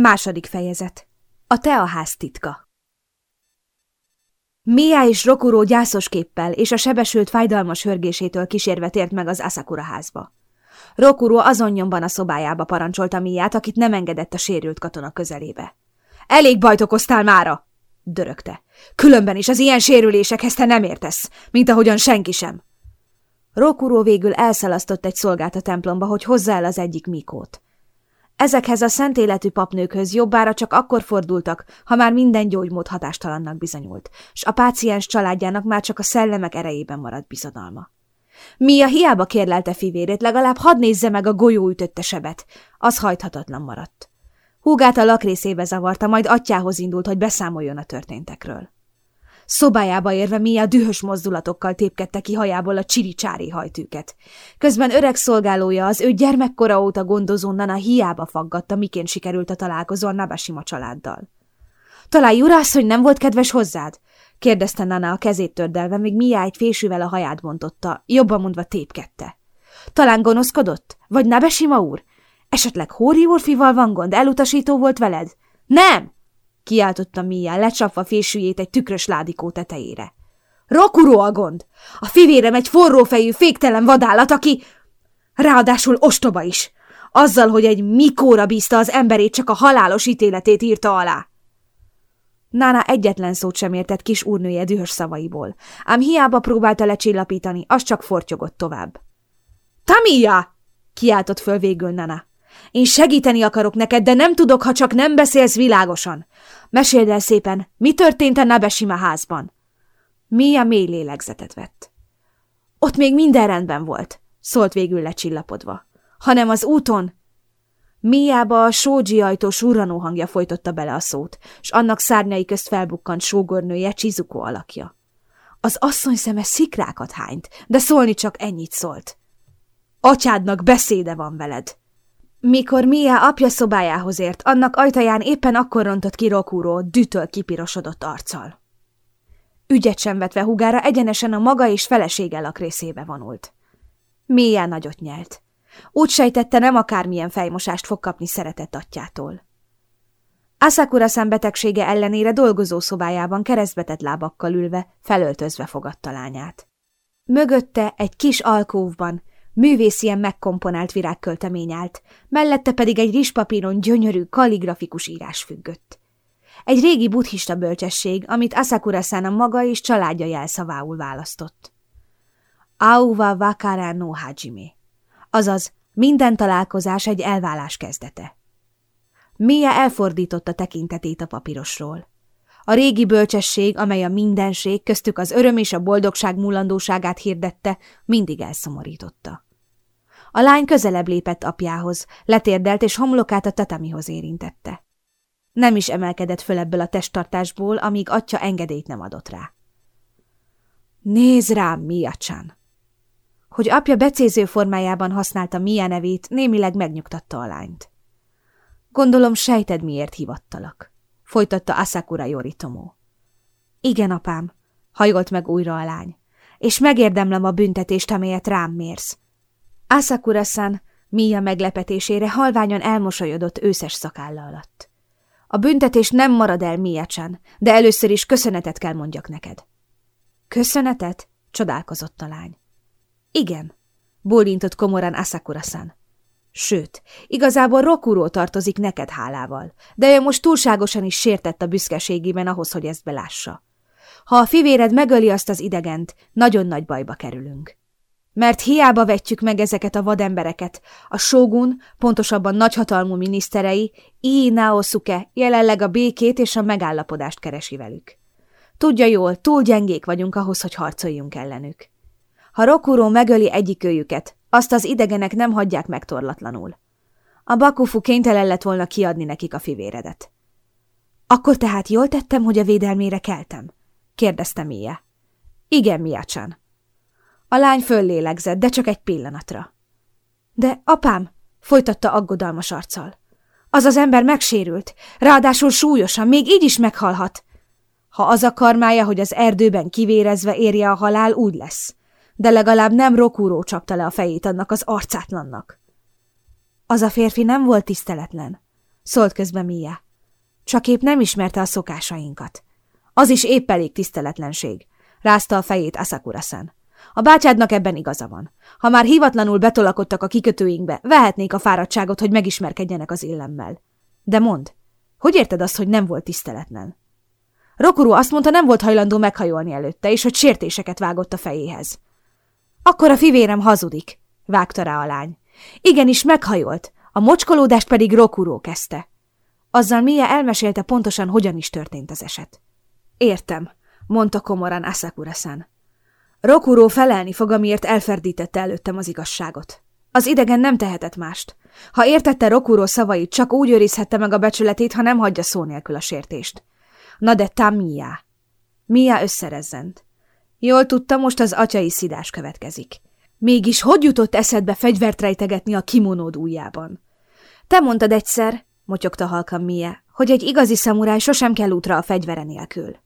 Második fejezet. A teaház titka. Mia és Rokuro gyászos képpel és a sebesült fájdalmas hörgésétől kísérve tért meg az Asakura házba. Rokuro azon nyomban a szobájába parancsolta Miát, akit nem engedett a sérült katona közelébe. Elég bajt okoztál mára! dörögte. Különben is az ilyen sérülésekhez te nem értesz, mint ahogyan senki sem. Rokuro végül elszalasztott egy szolgát a templomba, hogy hozzá el az egyik Mikót. Ezekhez a szent életű papnőkhöz jobbára csak akkor fordultak, ha már minden gyógymód hatástalannak bizonyult, s a páciens családjának már csak a szellemek erejében maradt bizodalma. Mia hiába kérlelte fivérét, legalább hadd nézze meg a golyó ütötte sebet. Az hajthatatlan maradt. Húgát a lakrészébe zavarta, majd atyához indult, hogy beszámoljon a történtekről. Szobájába érve Mia dühös mozdulatokkal tépkedte ki hajából a csiricsári hajtűket. Közben öreg szolgálója az ő gyermekkora óta gondozó Nana hiába faggatta, miként sikerült a találkozó a Nabashima családdal. – Talán Jurász, hogy nem volt kedves hozzád? – kérdezte Nana a kezét tördelve, míg Mia egy fésűvel a haját bontotta, jobban mondva tépkedte. – Talán gonoszkodott? Vagy Nabashima úr? Esetleg Hóri úrfival van gond, elutasító volt veled? – Nem! Kiáltotta Mia, lecsapva fésűjét egy tükrös ládikó tetejére. Rokuró a gond! A fivérem egy forrófejű, féktelen vadállat, aki... Ráadásul ostoba is. Azzal, hogy egy mikóra bízta az emberét, csak a halálos ítéletét írta alá. Nána egyetlen szót sem értett kis úrnője dühös szavaiból, ám hiába próbálta lecsillapítani, az csak fortyogott tovább. – Tamia! – kiáltott föl végül Nana. Én segíteni akarok neked, de nem tudok, ha csak nem beszélsz világosan. Meséld el szépen, mi történt a Nabesima házban? Mia mély lélegzetet vett. Ott még minden rendben volt, szólt végül lecsillapodva. Hanem az úton... Miába a sógyi ajtó surranó hangja folytotta bele a szót, s annak szárnyai közt felbukkant sógornője Csizuko alakja. Az asszony szeme szikrákat hányt, de szólni csak ennyit szólt. Atyádnak beszéde van veled! Mikor Mia apja szobájához ért, annak ajtaján éppen akkor rontott ki Rokuro dütől kipirosodott arccal. Ügyet sem vetve hugára egyenesen a maga és felesége lakrészébe vonult. Mia nagyot nyelt. Úgy sejtette, nem akármilyen fejmosást fog kapni szeretett atyától. Asakura szembetegsége ellenére dolgozó szobájában keresztbetett lábakkal ülve, felöltözve fogadta lányát. Mögötte egy kis alkóvban Művészien megkomponált virágköltemény állt, mellette pedig egy rizspapíron gyönyörű, kaligrafikus írás függött. Egy régi buddhista bölcsesség, amit Asakura-san a maga és családja jelszavául választott. Auva wakara no hajime, azaz minden találkozás egy elválás kezdete. Mia elfordította tekintetét a papírosról. A régi bölcsesség, amely a mindenség, köztük az öröm és a boldogság múlandóságát hirdette, mindig elszomorította. A lány közelebb lépett apjához, letérdelt és homlokát a tatamihoz érintette. Nem is emelkedett föl ebből a testtartásból, amíg atya engedélyt nem adott rá. Nézd rám, Mia-chan! Hogy apja becéző formájában használta Mia nevét, némileg megnyugtatta a lányt. Gondolom sejted, miért hivattalak folytatta Asakura Yoritomo. Igen, apám, hajolt meg újra a lány, és megérdemlem a büntetést, amelyet rám mérsz. Asakura-san Mia meglepetésére halványan elmosolyodott őszes szakálla alatt. A büntetés nem marad el, Mia-chan, de először is köszönetet kell mondjak neked. Köszönetet? csodálkozott a lány. Igen, bólintott komoran Asakura-san. Sőt, igazából Rokuro tartozik neked hálával, de ő most túlságosan is sértett a büszkeségében ahhoz, hogy ezt belássa. Ha a fivéred megöli azt az idegent, nagyon nagy bajba kerülünk. Mert hiába vetjük meg ezeket a vadembereket, a shogun, pontosabban nagyhatalmú miniszterei, Ii Naosuke jelenleg a békét és a megállapodást keresi velük. Tudja jól, túl gyengék vagyunk ahhoz, hogy harcoljunk ellenük. Ha Rokuro megöli egyikőjüket, azt az idegenek nem hagyják megtorlatlanul. A Bakufu kénytelen lett volna kiadni nekik a fivéredet. Akkor tehát jól tettem, hogy a védelmére keltem? kérdezte Mia. Igen, Mia-chan. A lány föllélegzett, de csak egy pillanatra. De apám, folytatta aggodalmas arccal. Az az ember megsérült, ráadásul súlyosan, még így is meghalhat. Ha az a karmája, hogy az erdőben kivérezve érje a halál, úgy lesz de legalább nem Rokúró csapta le a fejét annak az arcátlannak. Az a férfi nem volt tiszteletlen, szólt közben Mia. Csak épp nem ismerte a szokásainkat. Az is épp elég tiszteletlenség, rázta a fejét Asakura-san. A bátyádnak ebben igaza van. Ha már hivatlanul betolakodtak a kikötőinkbe, vehetnék a fáradtságot, hogy megismerkedjenek az illemmel. De mond, hogy érted azt, hogy nem volt tiszteletlen? Rokuru azt mondta, nem volt hajlandó meghajolni előtte, és hogy sértéseket vágott a fejéhez. Akkor a fivérem hazudik, vágta rá a lány. Igenis, meghajolt, a mocskolódást pedig Rokuro kezdte. Azzal Mia elmesélte pontosan, hogyan is történt az eset. Értem, mondta komoran Asakura-san. Rokuro felelni fog, amiért elferdítette előttem az igazságot. Az idegen nem tehetett mást. Ha értette Rokuro szavait, csak úgy őrizhette meg a becsületét, ha nem hagyja szó nélkül a sértést. Na de te Mia. Mia összerezzent. Jól tudta, most az atyai szidás következik. Mégis hogy jutott eszedbe fegyvert rejtegetni a kimonód ujjában? Te mondtad egyszer, motyogta halkan Mia, hogy egy igazi szamuráj sosem kell útra a fegyvere nélkül.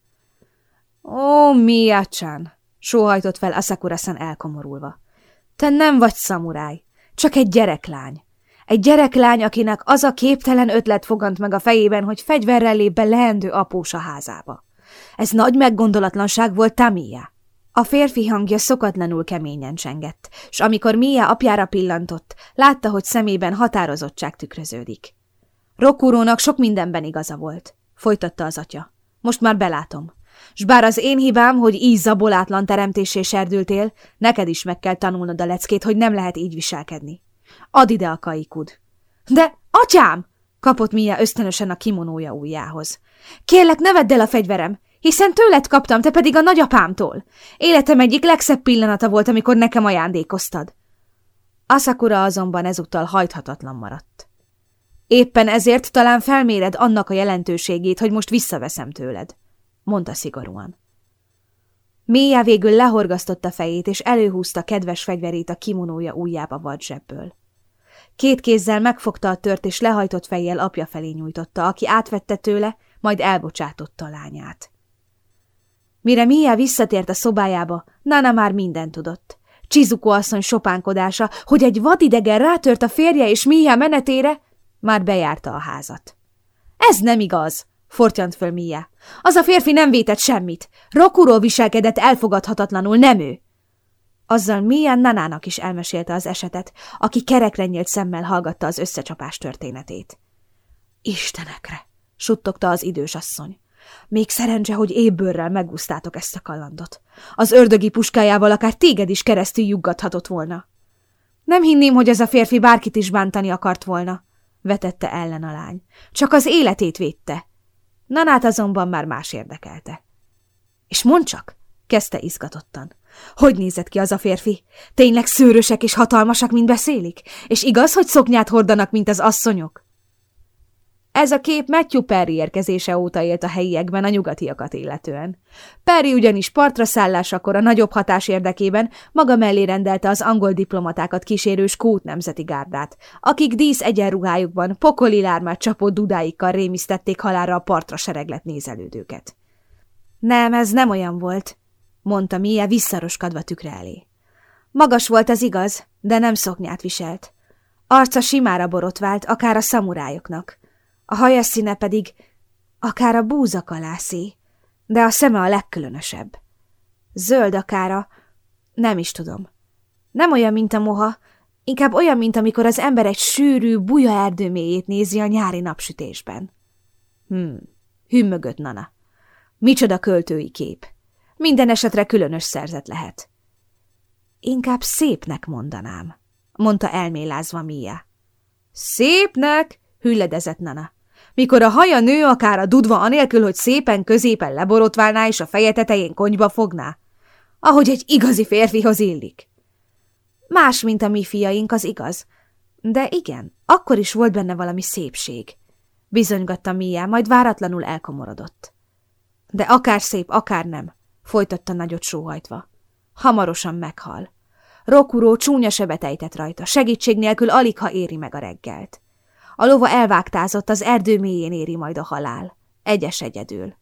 Ó, Mia-chan, sóhajtott fel Asakura-san elkomorulva. Te nem vagy szamuráj, csak egy gyereklány. Egy gyereklány, akinek az a képtelen ötlet fogant meg a fejében, hogy fegyverrel lép be leendő após a házába. Ez nagy meggondolatlanság volt Tamia. A férfi hangja szokatlanul keményen csengett, s amikor Mia apjára pillantott, látta, hogy szemében határozottság tükröződik. Rokurónak sok mindenben igaza volt, folytatta az atya. Most már belátom. S bár az én hibám, hogy így zabolátlan teremtésé serdültél, neked is meg kell tanulnod a leckét, hogy nem lehet így viselkedni. Add ide a kaikud. De, atyám! kapott Mia ösztönösen a kimonója ujjához. Kérlek, ne vedd el a fegyverem, hiszen tőled kaptam, te pedig a nagyapámtól. Életem egyik legszebb pillanata volt, amikor nekem ajándékoztad. Asakura azonban ezúttal hajthatatlan maradt. Éppen ezért talán felméred annak a jelentőségét, hogy most visszaveszem tőled, mondta szigorúan. Mia végül lehorgasztotta fejét, és előhúzta kedves fegyverét a kimonója ujjába vad. Két kézzel megfogta a tört, és lehajtott fejjel apja felé nyújtotta, aki átvette tőle, majd elbocsátotta a lányát. Mire Mia visszatért a szobájába, Nana már mindent tudott. Csizuko asszony sopánkodása, hogy egy vadidegen rátört a férje és Mia menetére, már bejárta a házat. Ez nem igaz, fortyant föl Mia. Az a férfi nem vétett semmit. Rokuro viselkedett elfogadhatatlanul, nem ő. Azzal Mia Nanának is elmesélte az esetet, aki kerekre nyílt szemmel hallgatta az összecsapás történetét. Istenekre, suttogta az idős asszony. Még szerencse, hogy ébbőrrel megúsztátok ezt a kalandot. Az ördögi puskájával akár téged is keresztül juggathatott volna. Nem hinném, hogy ez a férfi bárkit is bántani akart volna, vetette ellen a lány. Csak az életét védte. Nanát azonban már más érdekelte. És mondd csak, kezdte izgatottan. Hogy nézett ki az a férfi? Tényleg szőrösek és hatalmasak, mint beszélik? És igaz, hogy szoknyát hordanak, mint az asszonyok? Ez a kép Matthew Perry érkezése óta élt a helyiekben a nyugatiakat illetően. Perry ugyanis partra szállásakor a nagyobb hatás érdekében maga mellé rendelte az angol diplomatákat kísérő Skót nemzeti gárdát, akik dísz egyenruhájukban pokoli lármát csapó dudáikkal rémisztették halára a partra sereglet nézelődőket. Nem, ez nem olyan volt, mondta Mia visszaroskadva tükre elé. Magas volt az igaz, de nem szoknyát viselt. Arca simára borotvált, akár a szamurájoknak – a haja színe pedig akár a búzakalászé, de a szeme a legkülönösebb. Zöld akára, nem is tudom. Nem olyan, mint a moha, inkább olyan, mint amikor az ember egy sűrű, buja erdő mélyét nézi a nyári napsütésben. Hmm, hümmögött Nana. Micsoda költői kép. Minden esetre különös szerzet lehet. Inkább szépnek mondanám, mondta elmélázva Mia. Szépnek? hülledezett Nana. Mikor a haja nő akár a dudva anélkül, hogy szépen középen leborotválná és a feje tetején konyba fogná, ahogy egy igazi férfihoz illik. Más, mint a mi fiaink, az igaz. De igen, akkor is volt benne valami szépség. Bizonygatta Mia, majd váratlanul elkomorodott. De akár szép, akár nem, folytatta nagyot sóhajtva. Hamarosan meghal. Rokuró csúnya sebet ejtett rajta, segítség nélkül alig ha éri meg a reggelt. A lova elvágtázott, az erdő mélyén éri majd a halál. Egyes egyedül.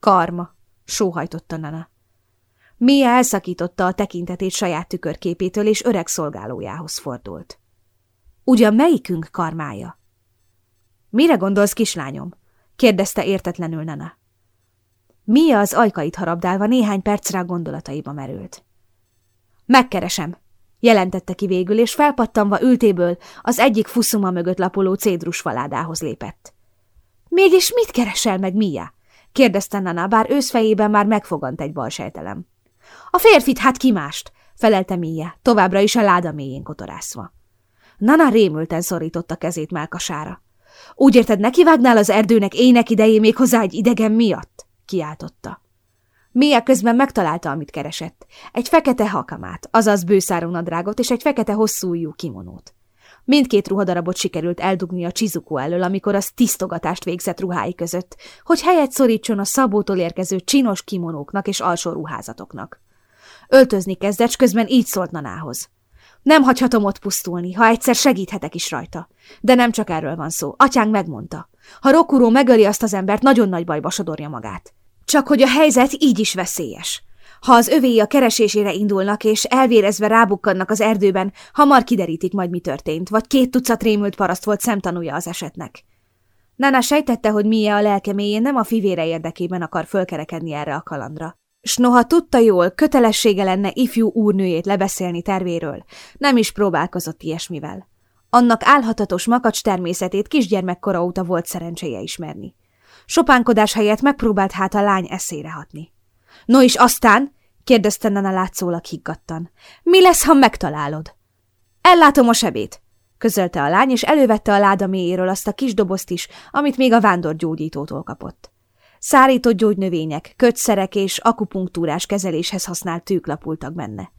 Karma, sóhajtotta Nana. Mia elszakította a tekintetét saját tükörképétől, és öreg szolgálójához fordult. Ugyan melyikünk karmája? Mire gondolsz, kislányom? kérdezte értetlenül Nana. Mia az ajkait harabdálva néhány percre a gondolataiba merült. Megkeresem, jelentette ki végül, és felpattanva ültéből az egyik fuszuma mögött lapoló cédrus faládához lépett. Mégis mit keresel meg, Mia? kérdezte Nana, bár őszfejében már megfogant egy balsejtelem. A férfit hát kimást, felelte Mia, továbbra is a láda mélyén kotorászva. Nana rémülten szorította kezét melkasára. Úgy érted, nekivágnál az erdőnek ének idején még egy idegen miatt? kiáltotta. Mia közben megtalálta, amit keresett. Egy fekete hakamát, azaz bőszáró nadrágot és egy fekete hosszújú kimonót. Mindkét ruhadarabot sikerült eldugni a Csizuko elől, amikor az tisztogatást végzett ruhái között, hogy helyet szorítson a szabótól érkező csinos kimonóknak és alsó ruházatoknak. Öltözni kezdett, közben így szólt Nanához. Nem hagyhatom ott pusztulni, ha egyszer segíthetek is rajta. De nem csak erről van szó. Atyánk megmondta. Ha Rokuró megöli azt az embert, nagyon nagy bajba sodorja magát. Csak hogy a helyzet így is veszélyes. Ha az övéi a keresésére indulnak, és elvérezve rábukkannak az erdőben, hamar kiderítik majd, mi történt, vagy két tucat rémült paraszt volt szemtanúja az esetnek. Nana sejtette, hogy Mia a lelke mélyén nem a fivére érdekében akar fölkerekedni erre a kalandra. S noha tudta jól, kötelessége lenne ifjú úrnőjét lebeszélni tervéről, nem is próbálkozott ilyesmivel. Annak álhatatos makacs természetét kisgyermekkora óta volt szerencséje ismerni. Sopánkodás helyett megpróbált hát a lány eszére hatni. No és aztán? kérdezte Nana látszólag higgadtan. Mi lesz, ha megtalálod? Ellátom a sebét, közölte a lány, és elővette a láda mélyéről azt a kis dobozt is, amit még a vándorgyógyítótól kapott. Szárított gyógynövények, kötszerek és akupunktúrás kezeléshez használt tűk lapultak benne.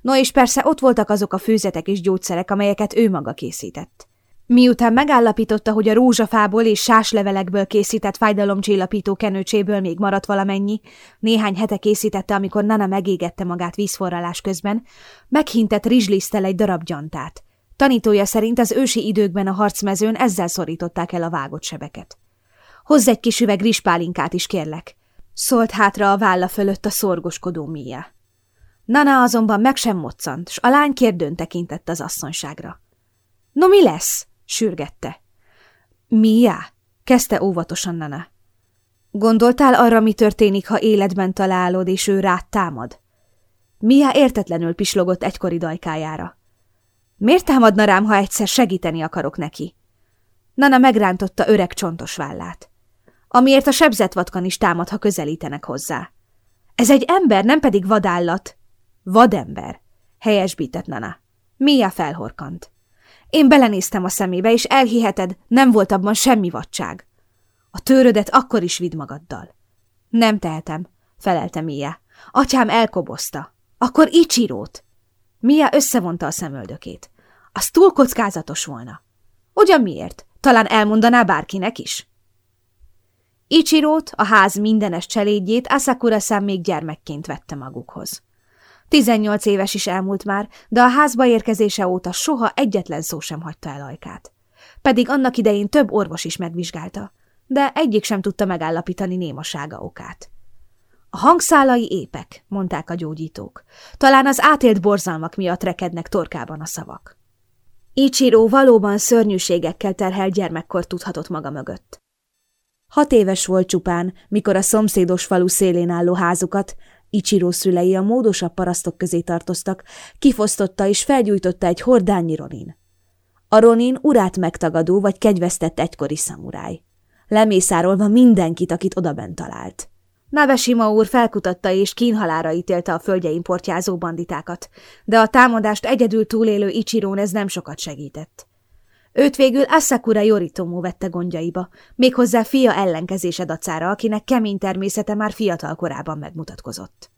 No és persze ott voltak azok a főzetek és gyógyszerek, amelyeket ő maga készített. Miután megállapította, hogy a rózsafából és sáslevelekből készített fájdalomcsillapító kenőcséből még maradt valamennyi, néhány hete készítette, amikor Nana megégette magát vízforralás közben, meghintett rizslisztel egy darab gyantát. Tanítója szerint az ősi időkben a harcmezőn ezzel szorították el a vágott sebeket. Hozz egy kis üveg rizspálinkát is, kérlek, szólt hátra a válla fölött a szorgoskodó Mia. Nana azonban meg sem moccant, s a lány kérdőn tekintett az asszonyságra. No mi lesz? Sürgette. Mia? kezdte óvatosan Nana. Gondoltál arra, mi történik, ha életben találod, és ő rád támad? Mia értetlenül pislogott egykori dajkájára. Miért támadna rám, ha egyszer segíteni akarok neki? Nana megrántotta öreg csontos vállát. Amiért a sebzett vatkan is támad, ha közelítenek hozzá. Ez egy ember, nem pedig vadállat. Vadember, helyesbített Nana. Mia felhorkant. Én belenéztem a szemébe, és elhiheted, nem volt abban semmi vadság. A tőrödet akkor is vidd magaddal. Nem tehetem, felelte Mia. Atyám elkobozta. Akkor Ichirót. Mia összevonta a szemöldökét. Az túl kockázatos volna. Ugyan miért? Talán elmondaná bárkinek is? Ichirót, a ház mindenes cselédjét Asakura-szám még gyermekként vette magukhoz. Tizennyolc éves is elmúlt már, de a házba érkezése óta soha egyetlen szó sem hagyta el ajkát. Pedig annak idején több orvos is megvizsgálta, de egyik sem tudta megállapítani némasága okát. A hangszálai épek, mondták a gyógyítók. Talán az átélt borzalmak miatt rekednek torkában a szavak. Ichiro valóban szörnyűségekkel terhelt gyermekkor tudhatott maga mögött. Hat éves volt csupán, mikor a szomszédos falu szélén álló házukat, Ichiro szülei a módosabb parasztok közé tartoztak, kifosztotta és felgyújtotta egy hordányi Ronin. A Ronin urát megtagadó vagy kegyvesztett egykori szamuráj. Lemészárolva mindenkit, akit odabent talált. Navesima úr felkutatta és kínhalára ítélte a földjein portyázó banditákat, de a támadást egyedül túlélő Ichirón ez nem sokat segített. Őt végül Asakura Yoritomo vette gondjaiba, méghozzá fia ellenkezése dacára, akinek kemény természete már fiatal korában megmutatkozott.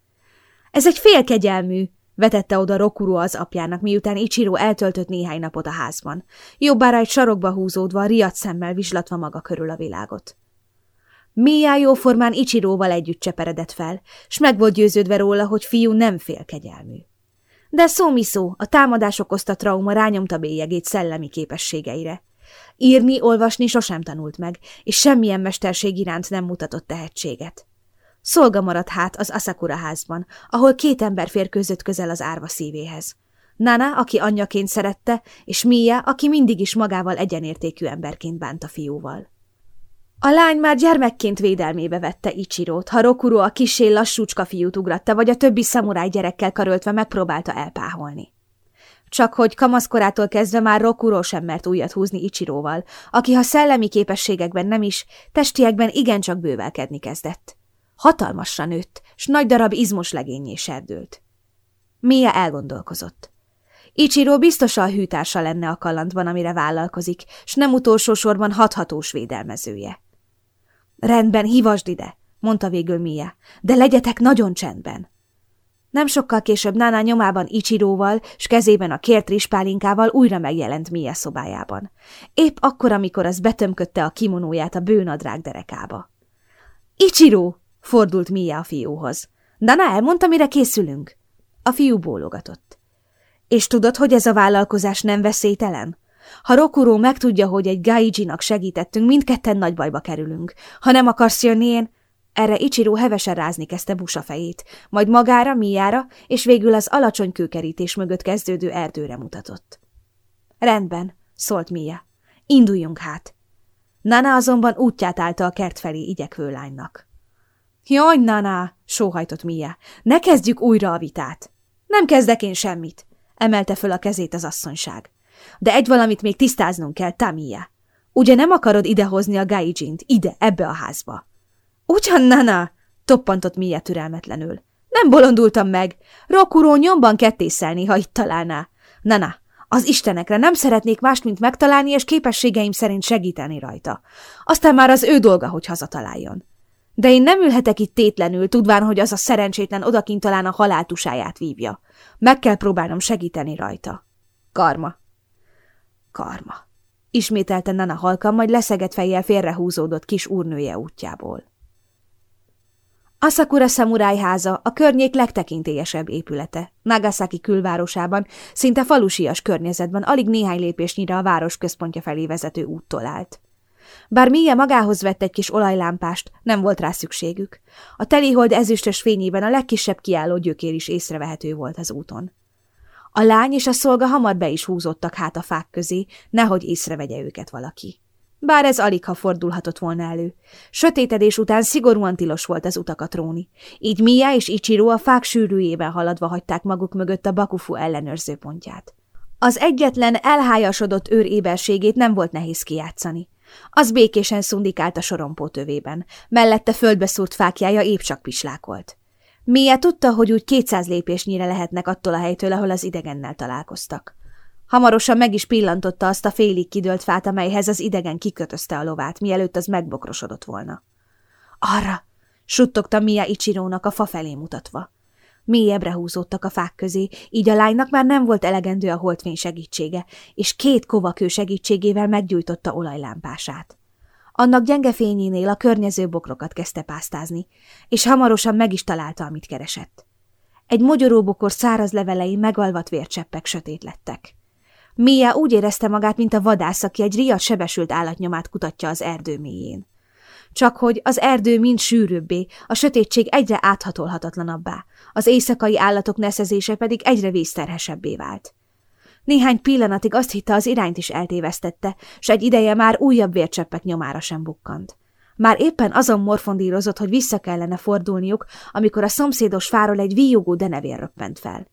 Ez egy félkegyelmű, vetette oda Rokuro az apjának, miután Ichiro eltöltött néhány napot a házban, jobbára egy sarokba húzódva, riadt szemmel vizslatva maga körül a világot. Mia jóformán Ichiroval együtt cseperedett fel, s meg volt győződve róla, hogy fiú nem félkegyelmű. De szó a támadás okozta trauma rányomta bélyegét szellemi képességeire. Írni, olvasni sosem tanult meg, és semmilyen mesterség iránt nem mutatott tehetséget. Szolga maradt hát az Asakura házban, ahol két ember férkőzött közel az árva szívéhez. Nana, aki anyjaként szerette, és Mia, aki mindig is magával egyenértékű emberként bánt a fiúval. A lány már gyermekként védelmébe vette Ichirót, ha Rokuro a kisé lassúcska fiút ugratta, vagy a többi szamuráj gyerekkel karöltve megpróbálta elpáholni. Csak hogy kamaszkorától kezdve már Rokuro sem mert újat húzni Ichiróval, aki ha szellemi képességekben nem is, testiekben igencsak bővelkedni kezdett. Hatalmasra nőtt, s nagy darab izmos legényé serdült. Mia elgondolkozott. Ichiro biztosan hűtársa lenne a kalandban, amire vállalkozik, s nem utolsó sorban hathatós védelmezője. Rendben, hívasd ide, mondta végül Mia, de legyetek nagyon csendben. Nem sokkal később Nana nyomában Ichiróval, s kezében a kért rispálinkával újra megjelent Mia szobájában. Épp akkor, amikor az betömködte a kimonóját a bőnadrág derekába. Ichiro! fordult Mia a fiúhoz. Nana elmondta, mire készülünk? A fiú bólogatott. És tudod, hogy ez a vállalkozás nem veszélytelen? Ha Rokuro megtudja, hogy egy Gaijinak segítettünk, mindketten nagy bajba kerülünk. Ha nem akarsz jönni én... Erre Ichiro hevesen rázni kezdte busa fejét, majd magára, Miára, és végül az alacsony kőkerítés mögött kezdődő erdőre mutatott. Rendben, szólt Mia. Induljunk hát. Nana azonban útját állta a kert felé igyekvő lánynak. Jaj, Nana, sóhajtott Mia, ne kezdjük újra a vitát. Nem kezdek én semmit, emelte föl a kezét az asszonyság. De egy valamit még tisztáznunk kell, Tamia. Ugye nem akarod idehozni a Gaijint, ide, ebbe a házba? Ugyan, Nana, toppantott Mia türelmetlenül. Nem bolondultam meg. Rokuró nyomban kettészelni, ha itt találná. Nana, az istenekre nem szeretnék mást, mint megtalálni, és képességeim szerint segíteni rajta. Aztán már az ő dolga, hogy hazataláljon. De én nem ülhetek itt tétlenül, tudván, hogy az a szerencsétlen odakint talán a haláltusáját vívja. Meg kell próbálnom segíteni rajta. Karma. Karma. Ismételte Nana halkan, majd leszegett fejjel félrehúzódott kis úrnője útjából. Asakura szamuráj háza a környék legtekintélyesebb épülete. Nagasaki külvárosában, szinte falusias környezetben alig néhány lépésnyire a város központja felé vezető úttól állt. Bár Mia magához vett egy kis olajlámpást, nem volt rá szükségük. A telihold ezüstös fényében a legkisebb kiálló gyökér is észrevehető volt az úton. A lány és a szolga hamar be is húzottak hát a fák közé, nehogy észrevegye őket valaki. Bár ez alig ha fordulhatott volna elő. Sötétedés után szigorúan tilos volt az utakat róni, így Mia és Ichiro a fák sűrűjében haladva hagyták maguk mögött a Bakufu ellenőrző pontját. Az egyetlen elhájasodott őr éberségét nem volt nehéz kijátszani. Az békésen szundikált a sorompó tövében, mellette földbe szúrt fákjája épp csak pislákolt. Mia tudta, hogy úgy kétszáz lépésnyire lehetnek attól a helytől, ahol az idegennel találkoztak. Hamarosan meg is pillantotta azt a félig kidőlt fát, amelyhez az idegen kikötözte a lovát, mielőtt az megbokrosodott volna. Arra! suttogta Mia Ichirónak a fa felé mutatva. Mélyebbre húzódtak a fák közé, így a lánynak már nem volt elegendő a holdfény segítsége, és két kovakő segítségével meggyújtotta olajlámpását. Annak gyenge fényénél a környező bokrokat kezdte pásztázni, és hamarosan meg is találta, amit keresett. Egy mogyoróbokor száraz levelei megalvat vércseppek sötét lettek. Mia úgy érezte magát, mint a vadász, aki egy riadt sebesült állatnyomát kutatja az erdő mélyén. Csak hogy az erdő mind sűrűbbé, a sötétség egyre áthatolhatatlanabbá, az éjszakai állatok neszezése pedig egyre vízterhesebbé vált. Néhány pillanatig azt hitte, az irányt is eltévesztette, s egy ideje már újabb vércseppek nyomára sem bukkant. Már éppen azon morfondírozott, hogy vissza kellene fordulniuk, amikor a szomszédos fáról egy víjogó denevér röppent fel.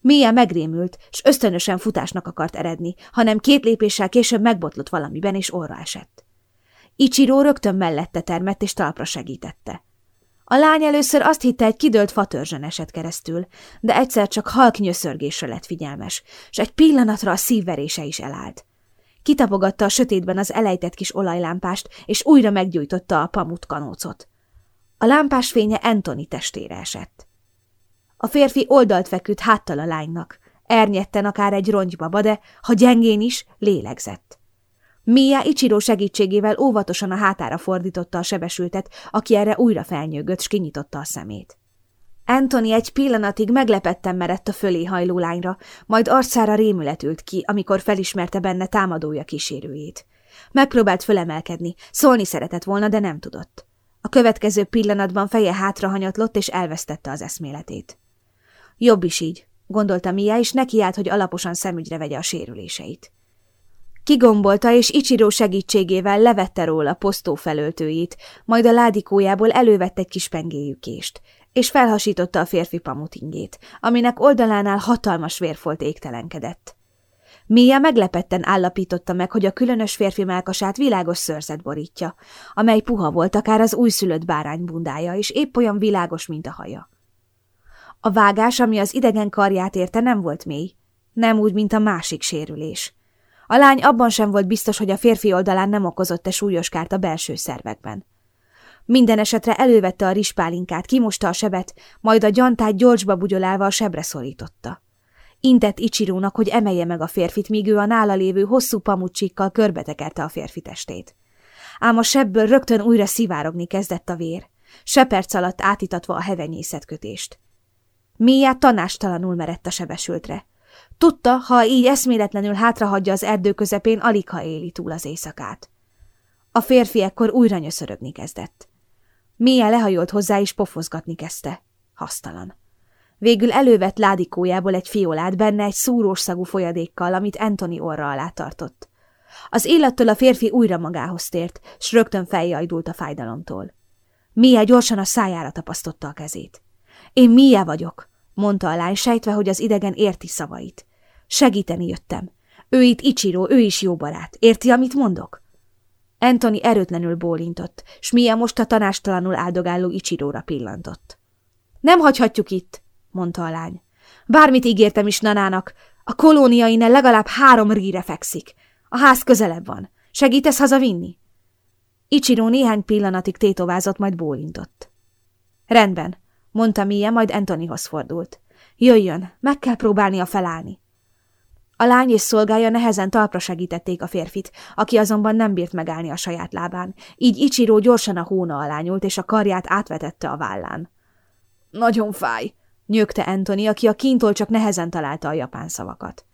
Mia megrémült, s ösztönösen futásnak akart eredni, hanem két lépéssel később megbotlott valamiben, és orra esett. Ichiro rögtön mellette termett, és talpra segítette. A lány először azt hitte, egy kidőlt fatörzsön esett keresztül, de egyszer csak halk nyöszörgésre lett figyelmes, s egy pillanatra a szívverése is elállt. Kitapogatta a sötétben az elejtett kis olajlámpást, és újra meggyújtotta a pamut kanócot. A lámpás fénye Anthony testére esett. A férfi oldalt feküdt háttal a lánynak, ernyetten akár egy rongyba, de, ha gyengén is, lélegzett. Mia Ichiro segítségével óvatosan a hátára fordította a sebesültet, aki erre újra felnyögött, s kinyitotta a szemét. Anthony egy pillanatig meglepetten merett a fölé hajló lányra, majd arcára rémület ült ki, amikor felismerte benne támadója kísérőjét. Megpróbált fölemelkedni, szólni szeretett volna, de nem tudott. A következő pillanatban feje hátrahanyatlott, és elvesztette az eszméletét. Jobb is így, gondolta Mia, és nekiállt, hogy alaposan szemügyre vegye a sérüléseit. Kigombolta, és Ichiro segítségével levette róla posztó felöltőjét, majd a ládikójából elővette egy kis pengéjükést, és felhasította a férfi pamutingét, aminek oldalánál hatalmas vérfolt égtelenkedett. Mia meglepetten állapította meg, hogy a különös férfi melkasát világos szőrzet borítja, amely puha volt akár az újszülött bárány bundája, és épp olyan világos, mint a haja. A vágás, ami az idegen karját érte, nem volt mély, nem úgy, mint a másik sérülés. A lány abban sem volt biztos, hogy a férfi oldalán nem okozott-e súlyos kárt a belső szervekben. Minden esetre elővette a rispálinkát, kimosta a sebet, majd a gyantát gyorsba bugyolálva a sebre szorította. Intett Ichirónak, hogy emelje meg a férfit, míg ő a nála lévő hosszú pamucsikkal körbetekerte a férfi testét. Ám a sebből rögtön újra szivárogni kezdett a vér, se perc alatt átítatva a hevenyészetkötést. Mia tanástalanul merett a sebesültre. Tudta, ha így eszméletlenül hátrahagyja az erdő közepén, alig ha éli túl az éjszakát. A férfi ekkor újra nyöszörögni kezdett. Mia lehajolt hozzá és pofozgatni kezdte. Hasztalan. Végül elővett ládikójából egy fiolát, benne egy szúrós szagú folyadékkal, amit Anthony orra alá tartott. Az illattól a férfi újra magához tért, s rögtön feljajdult a fájdalomtól. Mia gyorsan a szájára tapasztotta a kezét. Én Mia vagyok, mondta a lány, sejtve, hogy az idegen érti szavait. Segíteni jöttem. Ő itt Ichiro, ő is jó barát. Érti, amit mondok? Anthony erőtlenül bólintott, s Mia most a tanástalanul áldogáló Ichiróra pillantott. Nem hagyhatjuk itt, mondta a lány. Bármit ígértem is Nanának, a kolóniainen legalább három ríre fekszik. A ház közelebb van. Segítesz hazavinni? Ichiro néhány pillanatig tétovázott, majd bólintott. Rendben, mondta Mia, majd Antonyhoz fordult. Jöjjön, meg kell próbálnia felállni. A lány és szolgája nehezen talpra segítették a férfit, aki azonban nem bírt megállni a saját lábán, így Ichiro gyorsan a hóna alá nyúlt, és a karját átvetette a vállán. Nagyon fáj, nyögte Anthony, aki a kintól csak nehezen találta a japán szavakat.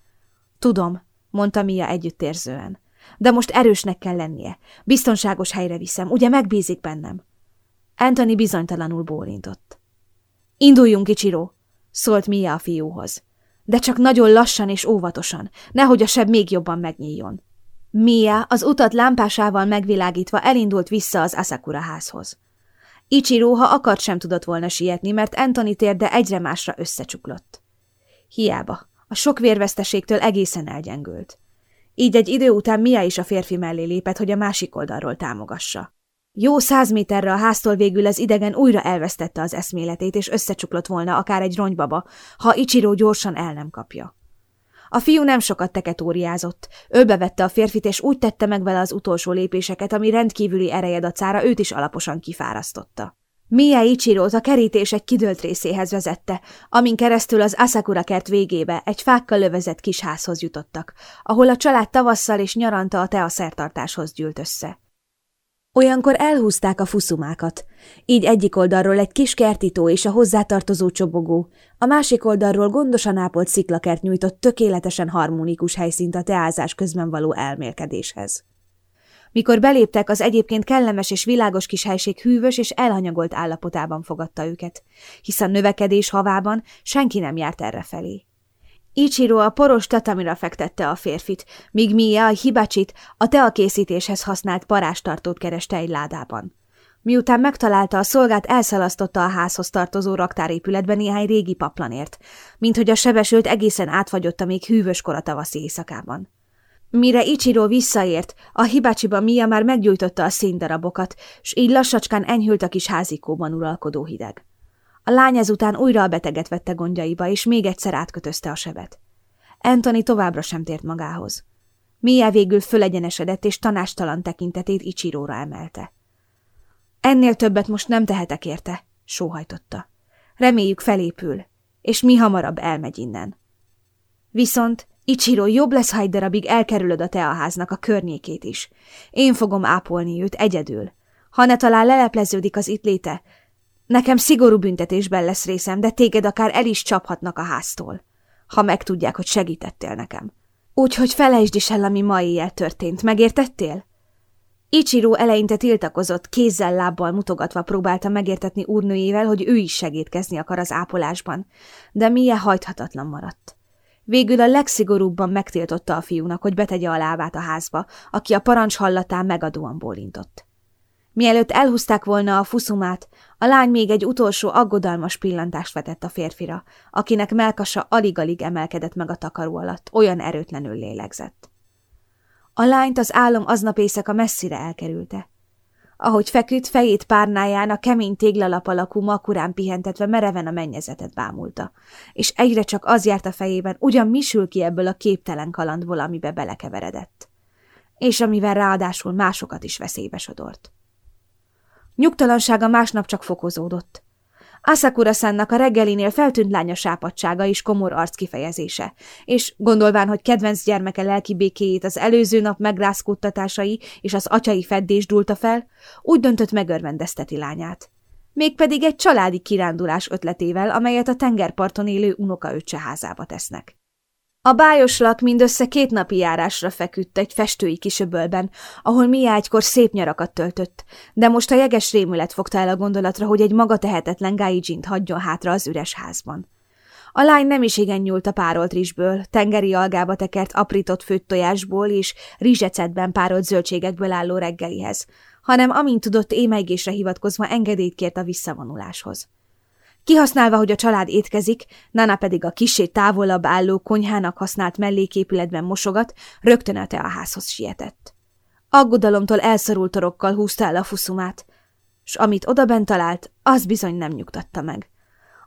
Tudom, mondta Mia együttérzően. De most erősnek kell lennie. Biztonságos helyre viszem, ugye megbízik bennem? Anthony bizonytalanul bólintott. Induljunk, Ichiro, szólt Mia a fiúhoz. De csak nagyon lassan és óvatosan, nehogy a seb még jobban megnyíljon. Mia az utat lámpásával megvilágítva elindult vissza az Asakura házhoz. Ichiro, ha akart, sem tudott volna sietni, mert Anthony térde egyre másra összecsuklott. Hiába, a sok vérveszteségtől egészen elgyengült. Így egy idő után Mia is a férfi mellé lépett, hogy a másik oldalról támogassa. Jó száz méterre a háztól végül az idegen újra elvesztette az eszméletét, és összecsuklott volna akár egy ronybaba, ha Ichiro gyorsan el nem kapja. A fiú nem sokat teketóriázott. Ölbevette a férfit, és úgy tette meg vele az utolsó lépéseket, ami rendkívüli ereje dacára őt is alaposan kifárasztotta. Mia Ichirót a kerítés egy kidőlt részéhez vezette, amin keresztül az Asakura kert végébe egy fákkal lövezett kis házhoz jutottak, ahol a család tavasszal és nyaranta a teaszertartáshoz gyűlt össze. Olyankor elhúzták a fuszumákat, így egyik oldalról egy kis kertító és a hozzátartozó csobogó, a másik oldalról gondosan ápolt sziklakert nyújtott tökéletesen harmonikus helyszínt a teázás közben való elmélkedéshez. Mikor beléptek, az egyébként kellemes és világos kis helység hűvös és elhanyagolt állapotában fogadta őket, hiszen növekedés havában senki nem járt erre felé. Ichiro a poros tatamira fektette a férfit, míg Mia a hibacsit a teakészítéshez használt parástartót kereste egy ládában. Miután megtalálta, a szolgát elszalasztotta a házhoz tartozó raktárépületbe néhány régi paplanért, mint hogy a sebesült egészen átfagyott a még hűvös kora tavaszi éjszakában. Mire Ichiro visszaért, a hibácsiba Mia már meggyújtotta a színdarabokat, s így lassacskán enyhült a kis házikóban uralkodó hideg. A lány ezután újra a beteget vette gondjaiba, és még egyszer átkötözte a sebet. Anthony továbbra sem tért magához. Mia végül fölegyenesedett, és tanástalan tekintetét Ichiróra emelte. Ennél többet most nem tehetek érte, sóhajtotta. Reméljük felépül, és mi hamarabb elmegy innen. Viszont Ichiro jobb lesz, ha egy darabig elkerülöd a teaháznak a környékét is. Én fogom ápolni őt egyedül. Ha ne talán lelepleződik az itt léte, Nekem szigorú büntetésben lesz részem, de téged akár el is csaphatnak a háztól, ha megtudják, hogy segítettél nekem. Úgyhogy felejtsd is el, ami ma éjjel történt. Megértettél? Ichiro eleinte tiltakozott, kézzel-lábbal mutogatva próbálta megértetni úrnőjével, hogy ő is segítkezni akar az ápolásban, de Mie hajthatatlan maradt. Végül a legszigorúbban megtiltotta a fiúnak, hogy betegye a lábát a házba, aki a parancs hallatán megadóan bólintott. Mielőtt elhúzták volna a fuszumát, a lány még egy utolsó aggodalmas pillantást vetett a férfira, akinek melkasa alig-alig emelkedett meg a takaró alatt, olyan erőtlenül lélegzett. A lányt az álom aznap éjszaka messzire elkerülte. Ahogy feküdt, fejét párnáján a kemény téglalap alakú makurán pihentetve mereven a mennyezetet bámulta, és egyre csak az járt a fejében, ugyan mi sül ki ebből a képtelen kalandból, amibe belekeveredett. És amivel ráadásul másokat is veszélybe sodort. Nyugtalansága másnap csak fokozódott. Asakura szánnak a reggelinél feltűnt lánya sápadsága és komor arc kifejezése, és gondolván, hogy kedvenc gyermeke lelki békéjét az előző nap megrázkódtatásai és az atyai feddés dúlta fel, úgy döntött megörvendezteti lányát. Mégpedig egy családi kirándulás ötletével, amelyet a tengerparton élő unokaöccse házába tesznek. A bájoslak mindössze két napi járásra feküdt egy festői kisöbölben, ahol Mia egykor szép nyarakat töltött, de most a jeges rémület fogta el a gondolatra, hogy egy maga tehetetlen Gaijint hagyjon hátra az üres házban. A lány nem is igen nyúlt a párolt rizsből, tengeri algába tekert aprított főtt tojásból és rizsecetben párolt zöldségekből álló reggelihez, hanem amint tudott émeigésre hivatkozva engedélyt kért a visszavonuláshoz. Kihasználva, hogy a család étkezik, Nana pedig a kisé távolabb álló konyhának használt melléképületben mosogat, rögtön a teaházhoz sietett. Aggodalomtól elszorult torokkal húzta el a fuszumát, s amit odabent talált, az bizony nem nyugtatta meg.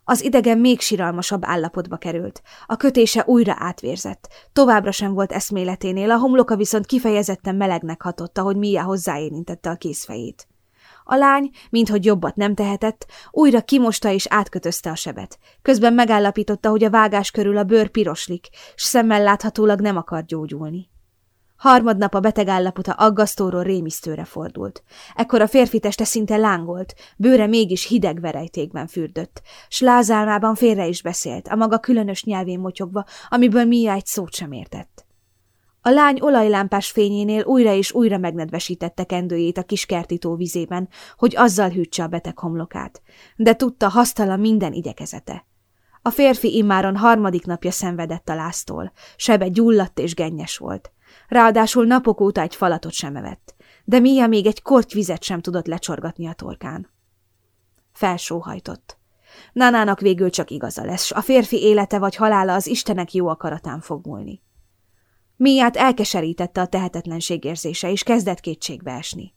Az idegen még siralmasabb állapotba került, a kötése újra átvérzett, továbbra sem volt eszméleténél, a homloka viszont kifejezetten melegnek hatott, ahogy Mia hozzáérintette a kézfejét. A lány, minthogy jobbat nem tehetett, újra kimosta és átkötözte a sebet. Közben megállapította, hogy a vágás körül a bőr piroslik, s szemmel láthatólag nem akar gyógyulni. Harmadnap a beteg állapota aggasztóról rémisztőre fordult. Ekkor a férfi teste szinte lángolt, bőre mégis hideg verejtékben fürdött, s lázálmában félre is beszélt, a maga különös nyelvén motyogva, amiből Mia egy szót sem értett. A lány olajlámpás fényénél újra és újra megnedvesítette kendőjét a kis kertító vizében, hogy azzal hűtse a beteg homlokát, de tudta hasztala minden igyekezete. A férfi immáron harmadik napja szenvedett a láztól, sebe gyulladt és gennyes volt. Ráadásul napok óta egy falatot sem evett, de Mia még egy korty vizet sem tudott lecsorgatni a torkán. Felsóhajtott. Nanának végül csak igaza lesz, a férfi élete vagy halála az Istenek jó akaratán fog múlni. Miát elkeserítette a tehetetlenség érzése, és kezdett kétségbe esni.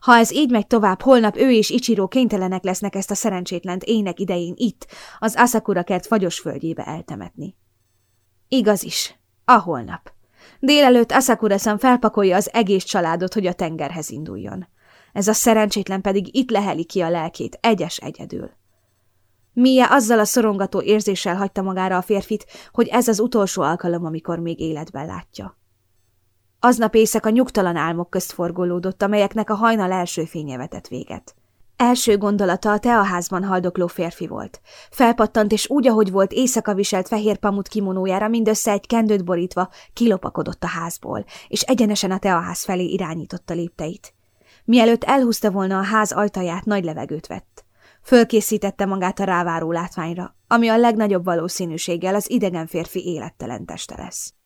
Ha ez így megy tovább, holnap ő és Ichiro kénytelenek lesznek ezt a szerencsétlent ének idején itt, az Asakura kert fagyos földjébe eltemetni. Igaz is, a holnap. Délelőtt Asakura-san felpakolja az egész családot, hogy a tengerhez induljon. Ez a szerencsétlen pedig itt leheli ki a lelkét, egyes egyedül. Mia azzal a szorongató érzéssel hagyta magára a férfit, hogy ez az utolsó alkalom, amikor még életben látja. Aznap éjszaka nyugtalan álmok közt forgolódott, amelyeknek a hajnal első fénye vetett véget. Első gondolata a teaházban haldokló férfi volt. Felpattant, és úgy, ahogy volt éjszaka viselt fehér pamut kimonójára, mindössze egy kendőt borítva, kilopakodott a házból, és egyenesen a teaház felé irányította lépteit. Mielőtt elhúzta volna a ház ajtaját, nagy levegőt vett. Fölkészítette magát a ráváró látványra, ami a legnagyobb valószínűséggel az idegen férfi élettelen teste lesz.